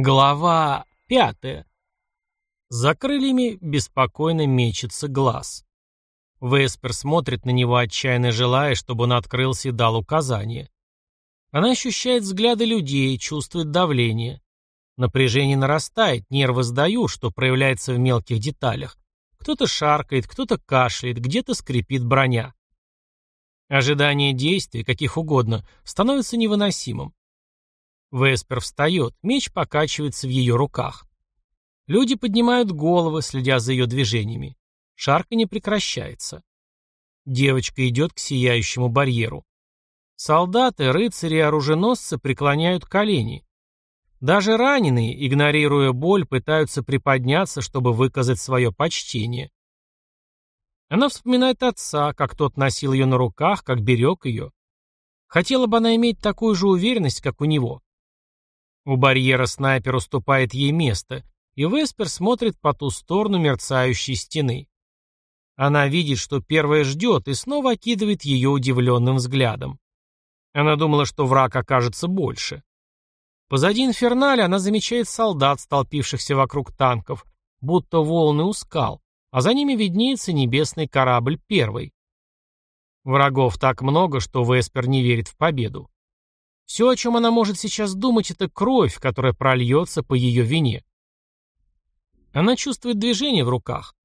Глава пятая. За крыльями беспокойно мечется глаз. Веспер смотрит на него, отчаянно желая, чтобы он открылся и дал указания. Она ощущает взгляды людей, чувствует давление. Напряжение нарастает, нервы сдают, что проявляется в мелких деталях. Кто-то шаркает, кто-то кашляет, где-то скрипит броня. Ожидание действий, каких угодно, становится невыносимым. Веспер встает, меч покачивается в ее руках. Люди поднимают головы, следя за ее движениями. Шарка не прекращается. Девочка идет к сияющему барьеру. Солдаты, рыцари и оруженосцы преклоняют колени. Даже раненые, игнорируя боль, пытаются приподняться, чтобы выказать свое почтение. Она вспоминает отца, как тот носил ее на руках, как берег ее. Хотела бы она иметь такую же уверенность, как у него. У барьера снайпер уступает ей место, и Веспер смотрит по ту сторону мерцающей стены. Она видит, что первая ждет, и снова окидывает ее удивленным взглядом. Она думала, что враг окажется больше. Позади инферналя она замечает солдат, столпившихся вокруг танков, будто волны у скал, а за ними виднеется небесный корабль первый. Врагов так много, что Веспер не верит в победу. Все, о чем она может сейчас думать, это кровь, которая прольется по ее вине. Она чувствует движение в руках.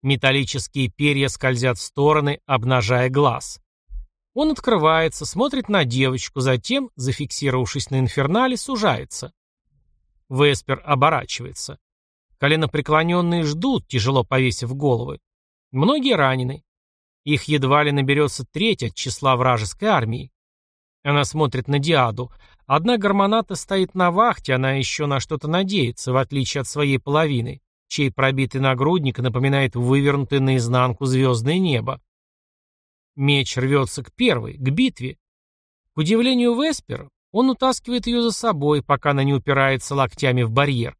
Металлические перья скользят в стороны, обнажая глаз. Он открывается, смотрит на девочку, затем, зафиксировавшись на инфернале, сужается. Веспер оборачивается. Коленопреклоненные ждут, тяжело повесив головы. Многие ранены. Их едва ли наберется треть от числа вражеской армии. Она смотрит на Диаду. Одна гормоната стоит на вахте, она еще на что-то надеется, в отличие от своей половины, чей пробитый нагрудник напоминает вывернутое наизнанку звездное небо. Меч рвется к первой, к битве. К удивлению Веспер, он утаскивает ее за собой, пока она не упирается локтями в барьер.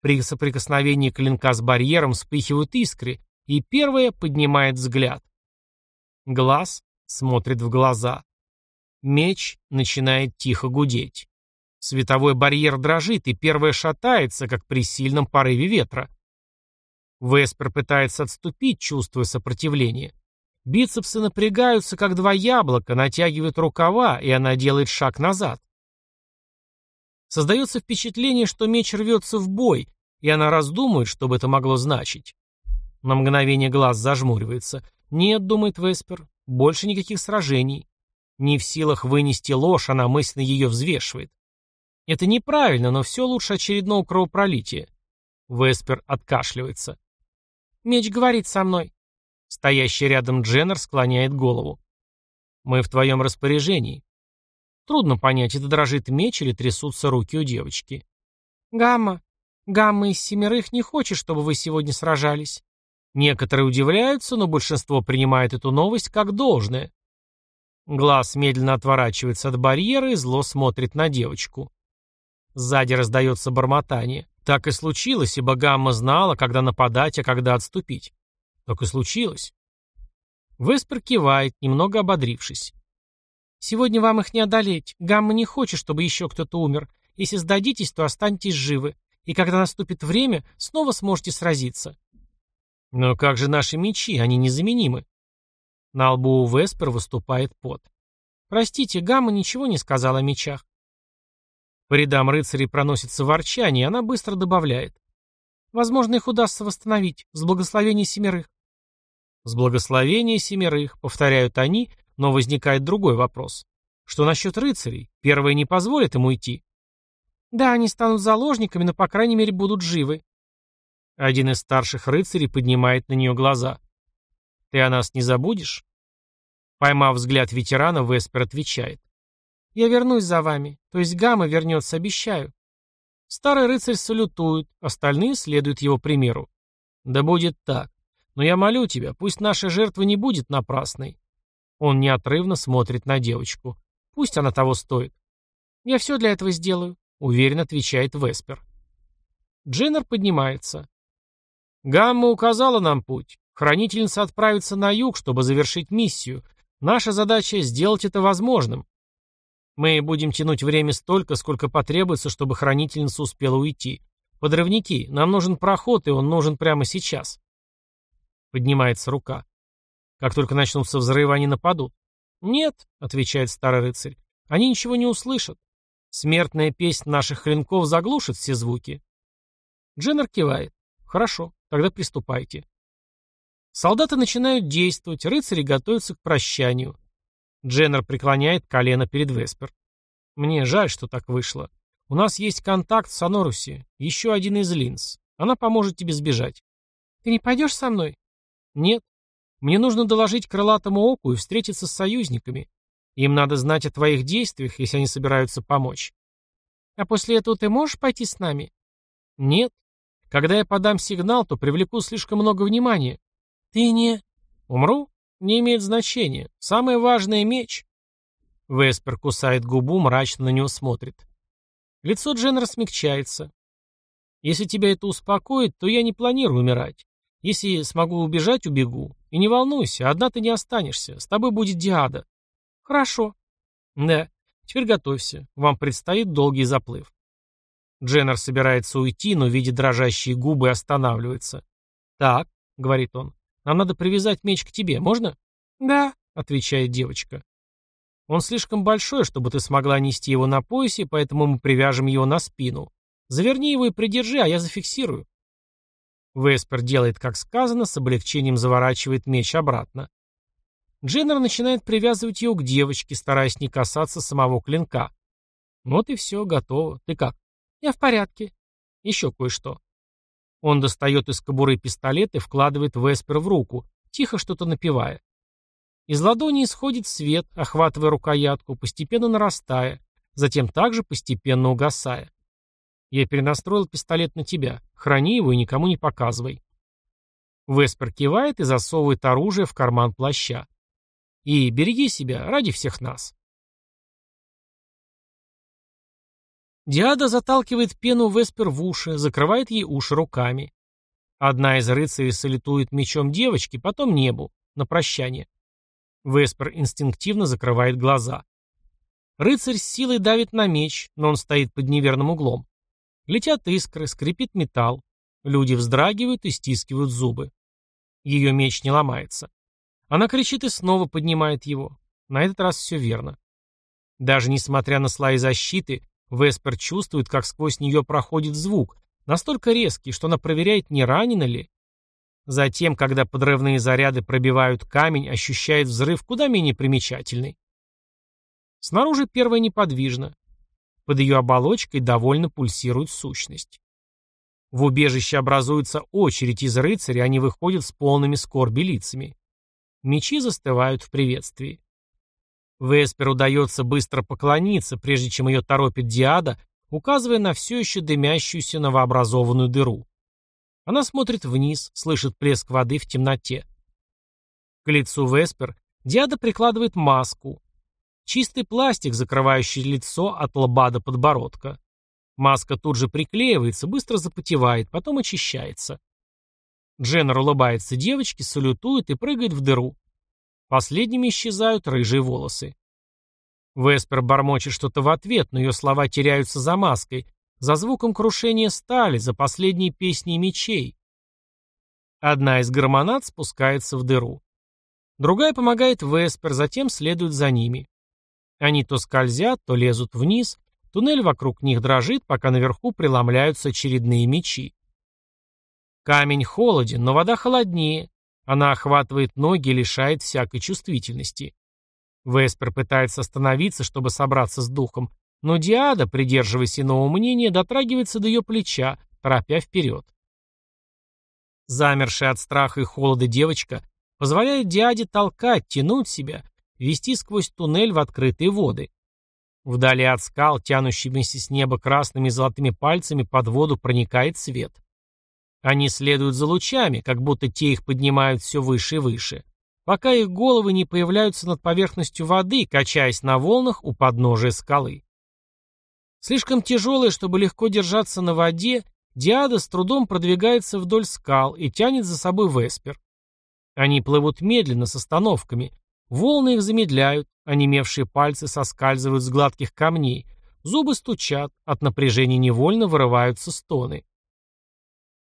При соприкосновении клинка с барьером вспыхивают искры, и первая поднимает взгляд. Глаз смотрит в глаза. Меч начинает тихо гудеть. Световой барьер дрожит, и первая шатается, как при сильном порыве ветра. Веспер пытается отступить, чувствуя сопротивление. Бицепсы напрягаются, как два яблока, натягивают рукава, и она делает шаг назад. Создается впечатление, что меч рвется в бой, и она раздумывает, что бы это могло значить. На мгновение глаз зажмуривается. «Нет», — думает Веспер, — «больше никаких сражений. Не в силах вынести ложь, она мысленно ее взвешивает. Это неправильно, но все лучше очередного кровопролития. Веспер откашливается. «Меч говорит со мной». Стоящий рядом Дженнер склоняет голову. «Мы в твоем распоряжении». Трудно понять, это дрожит меч или трясутся руки у девочки. «Гамма, Гамма из семерых не хочет, чтобы вы сегодня сражались». Некоторые удивляются, но большинство принимает эту новость как должное. Глаз медленно отворачивается от барьера и зло смотрит на девочку. Сзади раздается бормотание. Так и случилось, ибо Гамма знала, когда нападать, а когда отступить. Так и случилось. Веспер кивает, немного ободрившись. «Сегодня вам их не одолеть. Гамма не хочет, чтобы еще кто-то умер. Если сдадитесь, то останетесь живы. И когда наступит время, снова сможете сразиться». «Но как же наши мечи? Они незаменимы». На лбу у Веспер выступает пот. Простите, Гамма ничего не сказала о мечах. По рядам рыцарей проносится ворчание, и она быстро добавляет. Возможно, их удастся восстановить, с благословения семерых. С благословения семерых, повторяют они, но возникает другой вопрос. Что насчет рыцарей? Первые не позволят ему идти. Да, они станут заложниками, но, по крайней мере, будут живы. Один из старших рыцарей поднимает на нее глаза. Ты о нас не забудешь? Поймав взгляд ветерана, Веспер отвечает. Я вернусь за вами, то есть Гамма вернется, обещаю. Старый рыцарь салютует, остальные следуют его примеру. Да будет так. Но я молю тебя, пусть наша жертва не будет напрасной. Он неотрывно смотрит на девочку. Пусть она того стоит. Я все для этого сделаю, уверенно отвечает Веспер. Дженнер поднимается. Гамма указала нам путь. Хранительница отправится на юг, чтобы завершить миссию. Наша задача — сделать это возможным. Мы будем тянуть время столько, сколько потребуется, чтобы хранительница успела уйти. Подрывники, нам нужен проход, и он нужен прямо сейчас. Поднимается рука. Как только начнутся взрывы, они нападут. Нет, отвечает старый рыцарь, они ничего не услышат. Смертная песнь наших клинков заглушит все звуки. Дженнер кивает. Хорошо, тогда приступайте. Солдаты начинают действовать, рыцари готовятся к прощанию. Дженнер преклоняет колено перед Веспер. Мне жаль, что так вышло. У нас есть контакт с Аноруси, еще один из линз. Она поможет тебе сбежать. Ты не пойдешь со мной? Нет. Мне нужно доложить крылатому оку и встретиться с союзниками. Им надо знать о твоих действиях, если они собираются помочь. А после этого ты можешь пойти с нами? Нет. Когда я подам сигнал, то привлеку слишком много внимания. Ты не... Умру? Не имеет значения. Самое важное — меч. Веспер кусает губу, мрачно на него смотрит. Лицо Дженнера смягчается. Если тебя это успокоит, то я не планирую умирать. Если смогу убежать, убегу. И не волнуйся, одна ты не останешься. С тобой будет Диада. Хорошо. Да. Теперь готовься. Вам предстоит долгий заплыв. Дженнер собирается уйти, но, видя дрожащие губы, останавливается. «Так», — говорит он, нам надо привязать меч к тебе, можно? Да, отвечает девочка. Он слишком большой, чтобы ты смогла нести его на поясе, поэтому мы привяжем его на спину. Заверни его и придержи, а я зафиксирую. Веспер делает, как сказано, с облегчением заворачивает меч обратно. Дженнер начинает привязывать его к девочке, стараясь не касаться самого клинка. Вот и все, готово. Ты как? Я в порядке. Еще кое-что. Он достает из кобуры пистолет и вкладывает Веспер в руку, тихо что-то напевая. Из ладони исходит свет, охватывая рукоятку, постепенно нарастая, затем также постепенно угасая. Я перенастроил пистолет на тебя. Храни его и никому не показывай. Веспер кивает и засовывает оружие в карман плаща. И береги себя ради всех нас. Диада заталкивает пену Веспер в уши, закрывает ей уши руками. Одна из рыцарей салютует мечом девочки, потом небу, на прощание. Веспер инстинктивно закрывает глаза. Рыцарь с силой давит на меч, но он стоит под неверным углом. Летят искры, скрипит металл. Люди вздрагивают и стискивают зубы. Ее меч не ломается. Она кричит и снова поднимает его. На этот раз все верно. Даже несмотря на слои защиты, Веспер чувствует, как сквозь нее проходит звук, настолько резкий, что она проверяет, не ранена ли. Затем, когда подрывные заряды пробивают камень, ощущает взрыв куда менее примечательный. Снаружи первая неподвижна. Под ее оболочкой довольно пульсирует сущность. В убежище образуется очередь из рыцарей, они выходят с полными скорби лицами. Мечи застывают в приветствии. Веспер удается быстро поклониться, прежде чем ее торопит Диада, указывая на все еще дымящуюся новообразованную дыру. Она смотрит вниз, слышит плеск воды в темноте. К лицу Веспер Диада прикладывает маску. Чистый пластик, закрывающий лицо от лба до подбородка. Маска тут же приклеивается, быстро запотевает, потом очищается. Дженнер улыбается девочке, салютует и прыгает в дыру. Последними исчезают рыжие волосы. Веспер бормочет что-то в ответ, но ее слова теряются за маской, за звуком крушения стали, за последней песней мечей. Одна из гормонат спускается в дыру. Другая помогает Веспер, затем следует за ними. Они то скользят, то лезут вниз, туннель вокруг них дрожит, пока наверху преломляются очередные мечи. Камень холоден, но вода холоднее, она охватывает ноги и лишает всякой чувствительности. Веспер пытается остановиться, чтобы собраться с духом, но Диада, придерживаясь иного мнения, дотрагивается до ее плеча, торопя вперед. Замершая от страха и холода девочка позволяет Диаде толкать, тянуть себя, вести сквозь туннель в открытые воды. Вдали от скал, тянущимися с неба красными и золотыми пальцами, под воду проникает свет. Они следуют за лучами, как будто те их поднимают все выше и выше, пока их головы не появляются над поверхностью воды, качаясь на волнах у подножия скалы. Слишком тяжелые, чтобы легко держаться на воде, Диада с трудом продвигается вдоль скал и тянет за собой Веспер. Они плывут медленно, с остановками, Волны их замедляют, онемевшие пальцы соскальзывают с гладких камней, зубы стучат, от напряжения невольно вырываются стоны.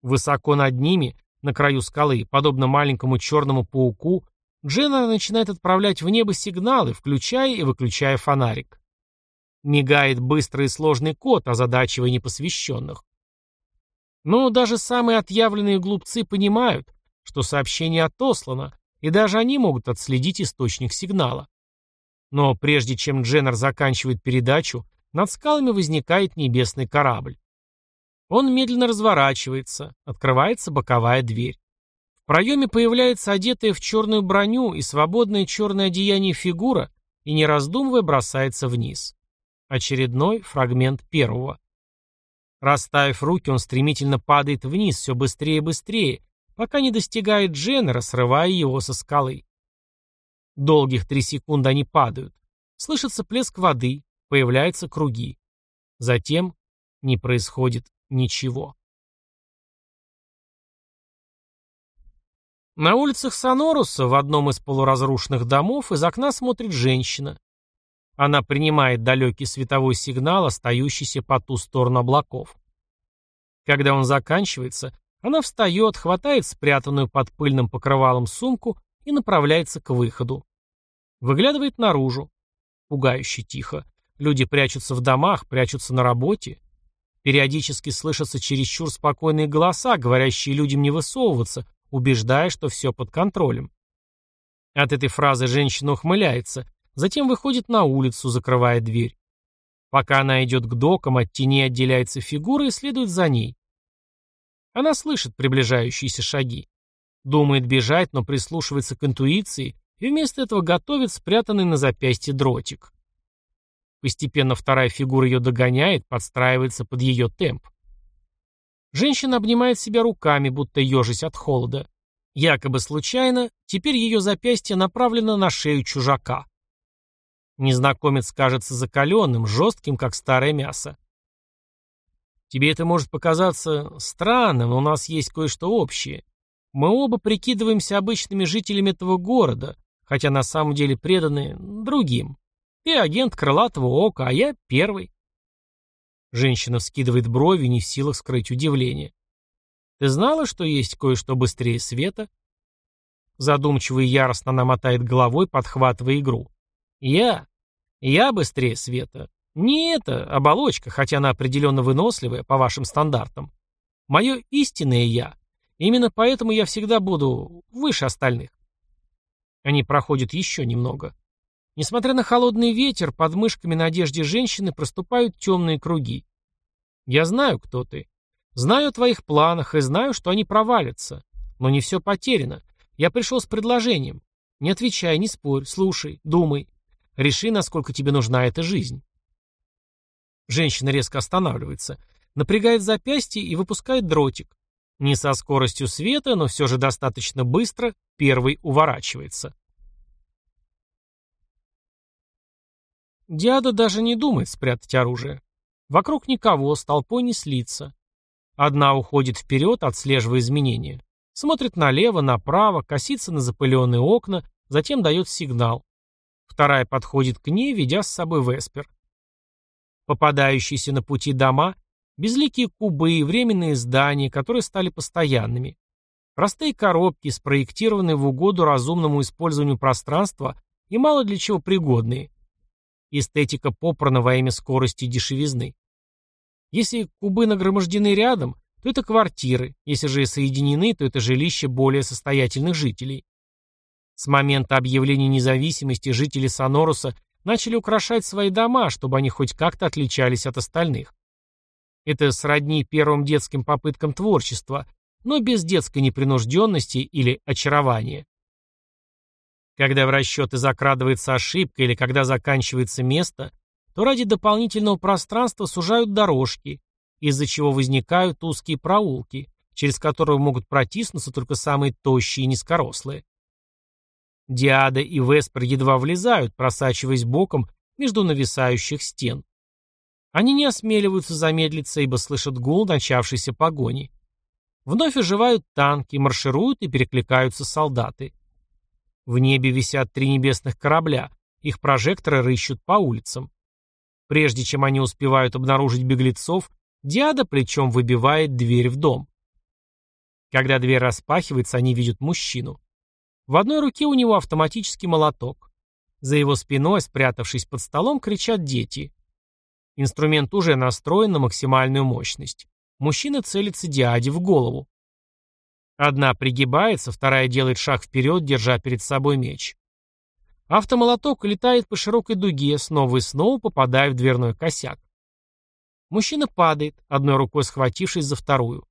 Высоко над ними, на краю скалы, подобно маленькому черному пауку, Дженнер начинает отправлять в небо сигналы, включая и выключая фонарик. Мигает быстрый и сложный код, озадачивая непосвященных. Но даже самые отъявленные глупцы понимают, что сообщение отослано, и даже они могут отследить источник сигнала. Но прежде чем Дженнер заканчивает передачу, над скалами возникает небесный корабль. Он медленно разворачивается, открывается боковая дверь. В проеме появляется одетая в черную броню и свободное черное одеяние фигура и, не раздумывая, бросается вниз. Очередной фрагмент первого. Расставив руки, он стремительно падает вниз все быстрее и быстрее, пока не достигает Дженнера, срывая его со скалы. Долгих три секунды они падают. Слышится плеск воды, появляются круги. Затем не происходит ничего. На улицах Соноруса, в одном из полуразрушенных домов, из окна смотрит женщина. Она принимает далекий световой сигнал, остающийся по ту сторону облаков. Когда он заканчивается, она встает, хватает спрятанную под пыльным покрывалом сумку и направляется к выходу. Выглядывает наружу. Пугающе тихо. Люди прячутся в домах, прячутся на работе. Периодически слышатся чересчур спокойные голоса, говорящие людям не высовываться, убеждая, что все под контролем. От этой фразы женщина ухмыляется, затем выходит на улицу, закрывая дверь. Пока она идет к докам, от тени отделяется фигура и следует за ней. Она слышит приближающиеся шаги. Думает бежать, но прислушивается к интуиции и вместо этого готовит спрятанный на запястье дротик. Постепенно вторая фигура ее догоняет, подстраивается под ее темп. Женщина обнимает себя руками, будто ежась от холода. Якобы случайно, теперь ее запястье направлено на шею чужака. Незнакомец кажется закаленным, жестким, как старое мясо. Тебе это может показаться странным, но у нас есть кое-что общее. Мы оба прикидываемся обычными жителями этого города, хотя на самом деле преданы другим. Ты агент крылатого ока, а я первый. Женщина вскидывает брови, не в силах скрыть удивление. Ты знала, что есть кое-что быстрее света? Задумчиво и яростно она мотает головой, подхватывая игру. Я? Я быстрее света. Не это, оболочка, хотя она определенно выносливая, по вашим стандартам. Мое истинное я. Именно поэтому я всегда буду выше остальных. Они проходят еще немного. Несмотря на холодный ветер, под мышками на одежде женщины проступают темные круги. Я знаю, кто ты. Знаю о твоих планах и знаю, что они провалятся. Но не все потеряно. Я пришел с предложением. Не отвечай, не спорь, слушай, думай. Реши, насколько тебе нужна эта жизнь. Женщина резко останавливается, напрягает запястье и выпускает дротик. Не со скоростью света, но все же достаточно быстро, первый уворачивается. Диада даже не думает спрятать оружие. Вокруг никого, с толпой не слиться. Одна уходит вперед, отслеживая изменения. Смотрит налево, направо, косится на запыленные окна, затем дает сигнал. Вторая подходит к ней, ведя с собой Веспер. Попадающиеся на пути дома – безликие кубы и временные здания, которые стали постоянными. Простые коробки, спроектированные в угоду разумному использованию пространства и мало для чего пригодные. Эстетика попрана во имя скорости и дешевизны. Если кубы нагромождены рядом, то это квартиры, если же соединены, то это жилища более состоятельных жителей. С момента объявления независимости жители Соноруса начали украшать свои дома, чтобы они хоть как-то отличались от остальных. Это сродни первым детским попыткам творчества, но без детской непринужденности или очарования. Когда в расчеты закрадывается ошибка или когда заканчивается место, то ради дополнительного пространства сужают дорожки, из-за чего возникают узкие проулки, через которые могут протиснуться только самые тощие и низкорослые. Диада и Веспер едва влезают, просачиваясь боком между нависающих стен. Они не осмеливаются замедлиться, ибо слышат гул начавшейся погони. Вновь оживают танки, маршируют и перекликаются солдаты. В небе висят три небесных корабля, их прожекторы рыщут по улицам. Прежде чем они успевают обнаружить беглецов, Диада плечом выбивает дверь в дом. Когда дверь распахивается, они видят мужчину. В одной руке у него автоматический молоток. За его спиной, спрятавшись под столом, кричат дети. Инструмент уже настроен на максимальную мощность. Мужчина целится Диаде в голову. Одна пригибается, вторая делает шаг вперед, держа перед собой меч. Автомолоток летает по широкой дуге, снова и снова попадая в дверной косяк. Мужчина падает, одной рукой схватившись за вторую.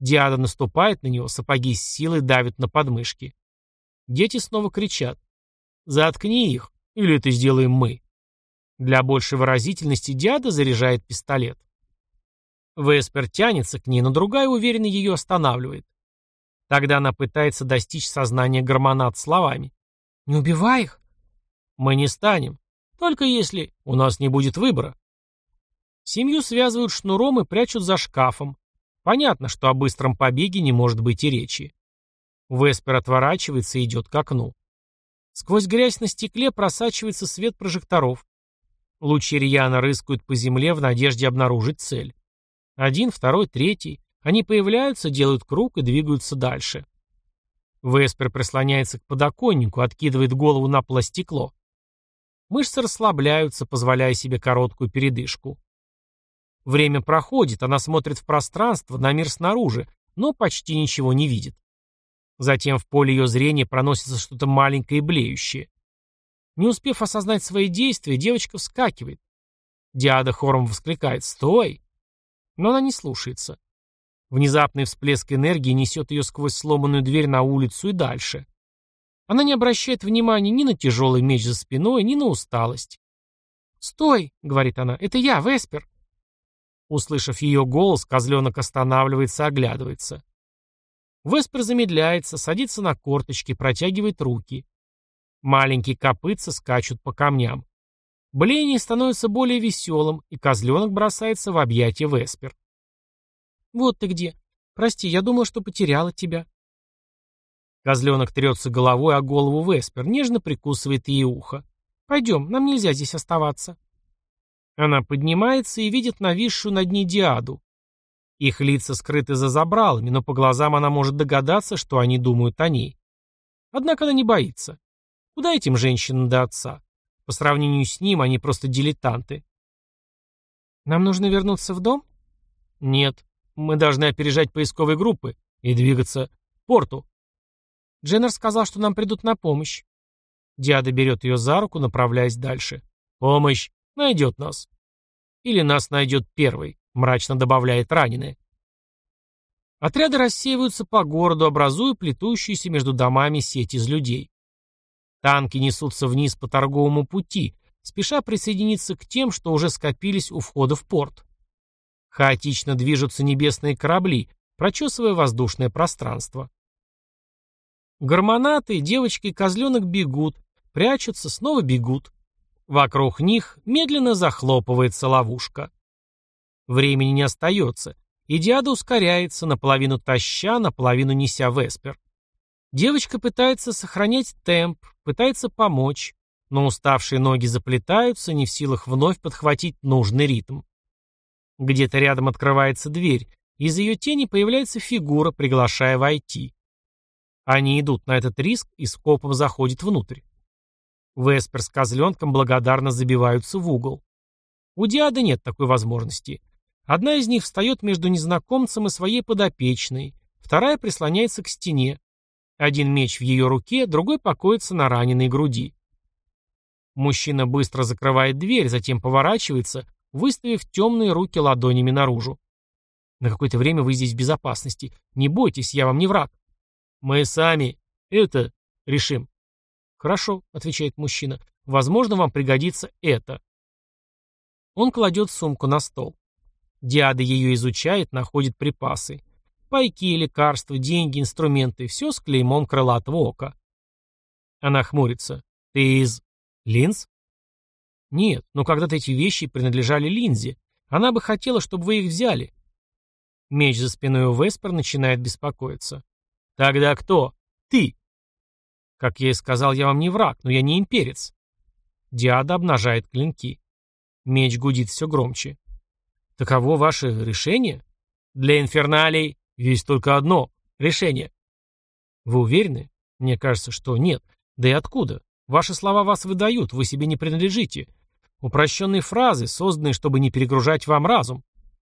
Диада наступает на него, сапоги с силой давят на подмышки. Дети снова кричат. «Заткни их, или это сделаем мы». Для большей выразительности Диада заряжает пистолет. Веспер тянется к ней, но другая уверенно ее останавливает. Тогда она пытается достичь сознания гормонат словами. «Не убивай их!» «Мы не станем. Только если у нас не будет выбора». Семью связывают шнуром и прячут за шкафом. Понятно, что о быстром побеге не может быть и речи. Веспер отворачивается и идет к окну. Сквозь грязь на стекле просачивается свет прожекторов. Лучи рьяно рыскают по земле в надежде обнаружить цель. Один, второй, третий. Они появляются, делают круг и двигаются дальше. Веспер прислоняется к подоконнику, откидывает голову на пластекло. Мышцы расслабляются, позволяя себе короткую передышку. Время проходит, она смотрит в пространство, на мир снаружи, но почти ничего не видит. Затем в поле ее зрения проносится что-то маленькое и блеющее. Не успев осознать свои действия, девочка вскакивает. Диада хором воскликает «Стой!», но она не слушается. Внезапный всплеск энергии несет ее сквозь сломанную дверь на улицу и дальше. Она не обращает внимания ни на тяжелый меч за спиной, ни на усталость. «Стой!» — говорит она. «Это я, Веспер!» Услышав ее голос, козленок останавливается, оглядывается. Веспер замедляется, садится на корточки, протягивает руки. Маленькие копытца скачут по камням. Бление становится более веселым, и козленок бросается в объятия Веспер. «Вот ты где. Прости, я думала, что потеряла тебя». Козленок трется головой о голову Веспер, нежно прикусывает ей ухо. «Пойдем, нам нельзя здесь оставаться». Она поднимается и видит нависшую над ней диаду. Их лица скрыты за забралами, но по глазам она может догадаться, что они думают о ней. Однако она не боится. Куда этим женщинам до отца? По сравнению с ним они просто дилетанты. «Нам нужно вернуться в дом?» «Нет. Мы должны опережать поисковые группы и двигаться к порту. Дженнер сказал, что нам придут на помощь. Диада берет ее за руку, направляясь дальше. Помощь найдет нас. Или нас найдет первый, мрачно добавляет раненый. Отряды рассеиваются по городу, образуя плетущуюся между домами сеть из людей. Танки несутся вниз по торговому пути, спеша присоединиться к тем, что уже скопились у входа в порт. Хаотично движутся небесные корабли, прочесывая воздушное пространство. Гормонаты, девочки и козленок бегут, прячутся, снова бегут. Вокруг них медленно захлопывается ловушка. Времени не остается, и Диада ускоряется, наполовину таща, наполовину неся Веспер. Девочка пытается сохранять темп, пытается помочь, но уставшие ноги заплетаются, не в силах вновь подхватить нужный ритм. Где-то рядом открывается дверь, из ее тени появляется фигура, приглашая войти. Они идут на этот риск и скопом заходят внутрь. Веспер с козленком благодарно забиваются в угол. У Диады нет такой возможности. Одна из них встает между незнакомцем и своей подопечной, вторая прислоняется к стене. Один меч в ее руке, другой покоится на раненой груди. Мужчина быстро закрывает дверь, затем поворачивается выставив темные руки ладонями наружу. На какое-то время вы здесь в безопасности. Не бойтесь, я вам не враг. Мы сами это решим. Хорошо, отвечает мужчина. Возможно, вам пригодится это. Он кладет сумку на стол. Диада ее изучает, находит припасы. Пайки, лекарства, деньги, инструменты. Все с клеймом крылатого ока. Она хмурится. Ты из... Линз? Нет, но когда-то эти вещи принадлежали Линзе. Она бы хотела, чтобы вы их взяли. Меч за спиной у Веспер начинает беспокоиться. Тогда кто? Ты. Как я и сказал, я вам не враг, но я не имперец. Диада обнажает клинки. Меч гудит все громче. Таково ваше решение? Для инферналей есть только одно решение. Вы уверены? Мне кажется, что нет. Да и откуда? Ваши слова вас выдают, вы себе не принадлежите. Упрощенные фразы, созданные, чтобы не перегружать вам разум.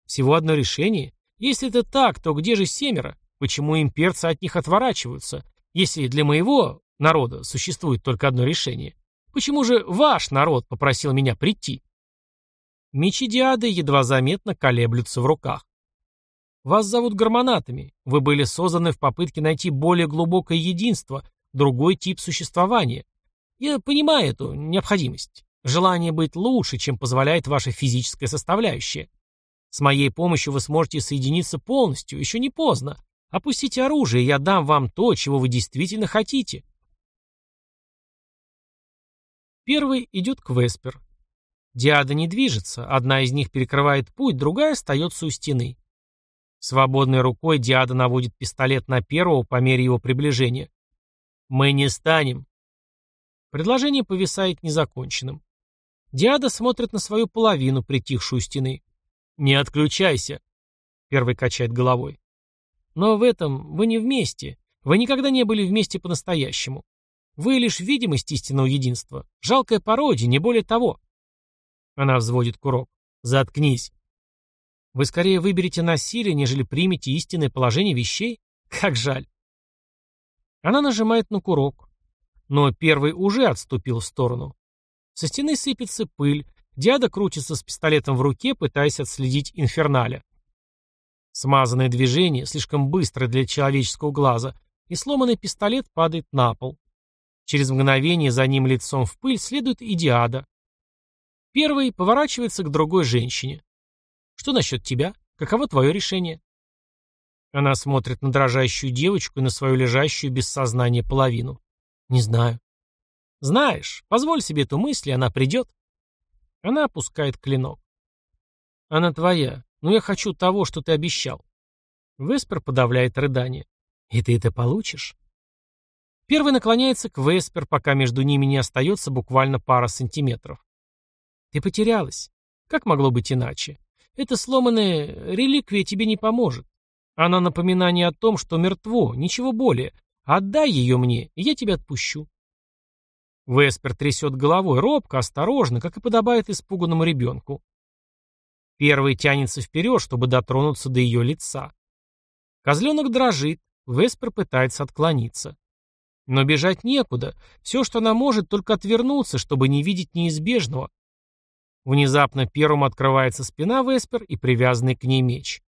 Всего одно решение. Если это так, то где же семеро? Почему имперцы от них отворачиваются? Если для моего народа существует только одно решение. Почему же ваш народ попросил меня прийти? Мечи Диады едва заметно колеблются в руках. Вас зовут гормонатами. Вы были созданы в попытке найти более глубокое единство, другой тип существования. Я понимаю эту необходимость. Желание быть лучше, чем позволяет ваша физическая составляющая. С моей помощью вы сможете соединиться полностью, еще не поздно. Опустите оружие, я дам вам то, чего вы действительно хотите. Первый идет к Веспер. Диада не движется, одна из них перекрывает путь, другая остается у стены. Свободной рукой Диада наводит пистолет на первого по мере его приближения. «Мы не станем». Предложение повисает незаконченным. Диада смотрит на свою половину, притихшую стены. «Не отключайся», — первый качает головой. «Но в этом вы не вместе. Вы никогда не были вместе по-настоящему. Вы лишь видимость истинного единства. Жалкая пародия, не более того». Она взводит курок. «Заткнись». Вы скорее выберете насилие, нежели примете истинное положение вещей? Как жаль. Она нажимает на курок. Но первый уже отступил в сторону. Со стены сыпется пыль. Диада крутится с пистолетом в руке, пытаясь отследить инферналя. Смазанное движение, слишком быстрое для человеческого глаза, и сломанный пистолет падает на пол. Через мгновение за ним лицом в пыль следует и Диада. Первый поворачивается к другой женщине. Что насчет тебя? Каково твое решение?» Она смотрит на дрожащую девочку и на свою лежащую без сознания половину. «Не знаю». «Знаешь, позволь себе эту мысль, и она придет». Она опускает клинок. «Она твоя, но я хочу того, что ты обещал». Веспер подавляет рыдание. «И ты это получишь?» Первый наклоняется к Веспер, пока между ними не остается буквально пара сантиметров. «Ты потерялась. Как могло быть иначе? Эта сломанная реликвия тебе не поможет. Она напоминание о том, что мертво, ничего более. Отдай ее мне, и я тебя отпущу. Веспер трясет головой, робко, осторожно, как и подобает испуганному ребенку. Первый тянется вперед, чтобы дотронуться до ее лица. Козленок дрожит, Веспер пытается отклониться. Но бежать некуда, все, что она может, только отвернуться, чтобы не видеть неизбежного, Внезапно первым открывается спина Веспер и привязанный к ней меч.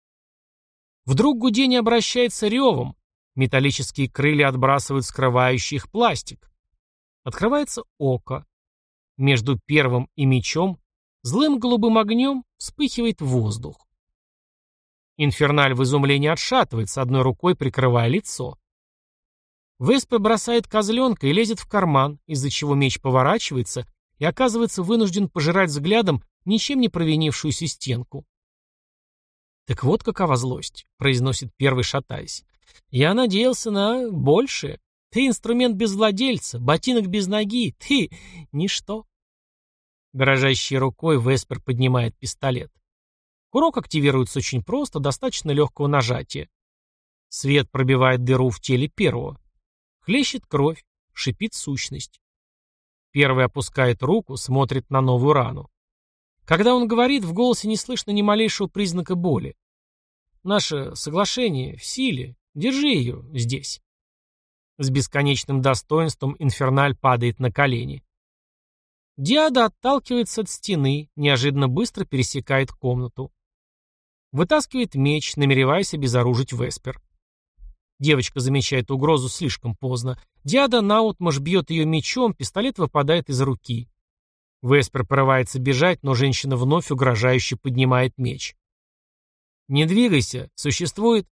Вдруг гудение обращается ревом. Металлические крылья отбрасывают скрывающий их пластик. Открывается око. Между первым и мечом злым голубым огнем вспыхивает воздух. Инферналь в изумлении отшатывается, одной рукой прикрывая лицо. Веспер бросает козленка и лезет в карман, из-за чего меч поворачивается и оказывается вынужден пожирать взглядом ничем не провинившуюся стенку. «Так вот какова злость», — произносит первый, шатаясь. «Я надеялся на большее. Ты инструмент без владельца, ботинок без ноги, ты — ничто». Дрожащей рукой Веспер поднимает пистолет. Курок активируется очень просто, достаточно легкого нажатия. Свет пробивает дыру в теле первого. Хлещет кровь, шипит сущность. Первый опускает руку, смотрит на новую рану. Когда он говорит, в голосе не слышно ни малейшего признака боли. Наше соглашение в силе. Держи ее здесь. С бесконечным достоинством Инферналь падает на колени. Диада отталкивается от стены, неожиданно быстро пересекает комнату. Вытаскивает меч, намереваясь обезоружить Веспер. Девочка замечает угрозу слишком поздно. Диада наутмашь бьет ее мечом, пистолет выпадает из руки. Веспер порывается бежать, но женщина вновь угрожающе поднимает меч. «Не двигайся, существует...»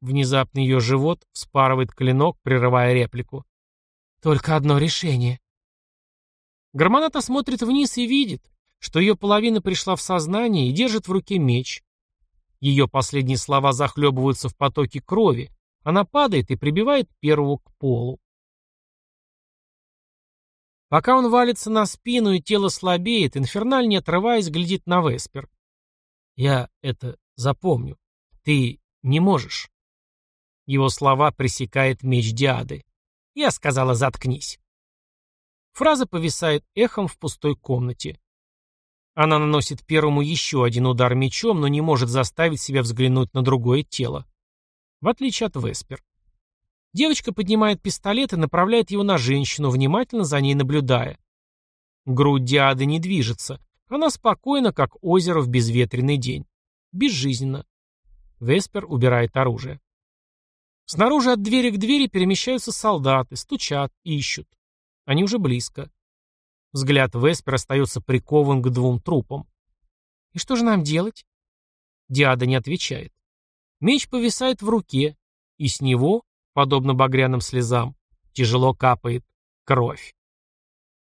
Внезапно ее живот вспарывает клинок, прерывая реплику. «Только одно решение». Гормоната смотрит вниз и видит, что ее половина пришла в сознание и держит в руке меч. Ее последние слова захлебываются в потоке крови, она падает и прибивает первого к полу. Пока он валится на спину и тело слабеет, Инферналь, не отрываясь, глядит на Веспер. «Я это запомню. Ты не можешь». Его слова пресекает меч Диады. Я сказала «заткнись». Фраза повисает эхом в пустой комнате. Она наносит первому еще один удар мечом, но не может заставить себя взглянуть на другое тело. В отличие от Веспер. Девочка поднимает пистолет и направляет его на женщину, внимательно за ней наблюдая. Грудь Диады не движется. Она спокойна, как озеро в безветренный день. Безжизненно. Веспер убирает оружие. Снаружи от двери к двери перемещаются солдаты, стучат, ищут. Они уже близко. Взгляд Веспер остается прикован к двум трупам. «И что же нам делать?» Диада не отвечает. Меч повисает в руке, и с него подобно багряным слезам, тяжело капает кровь.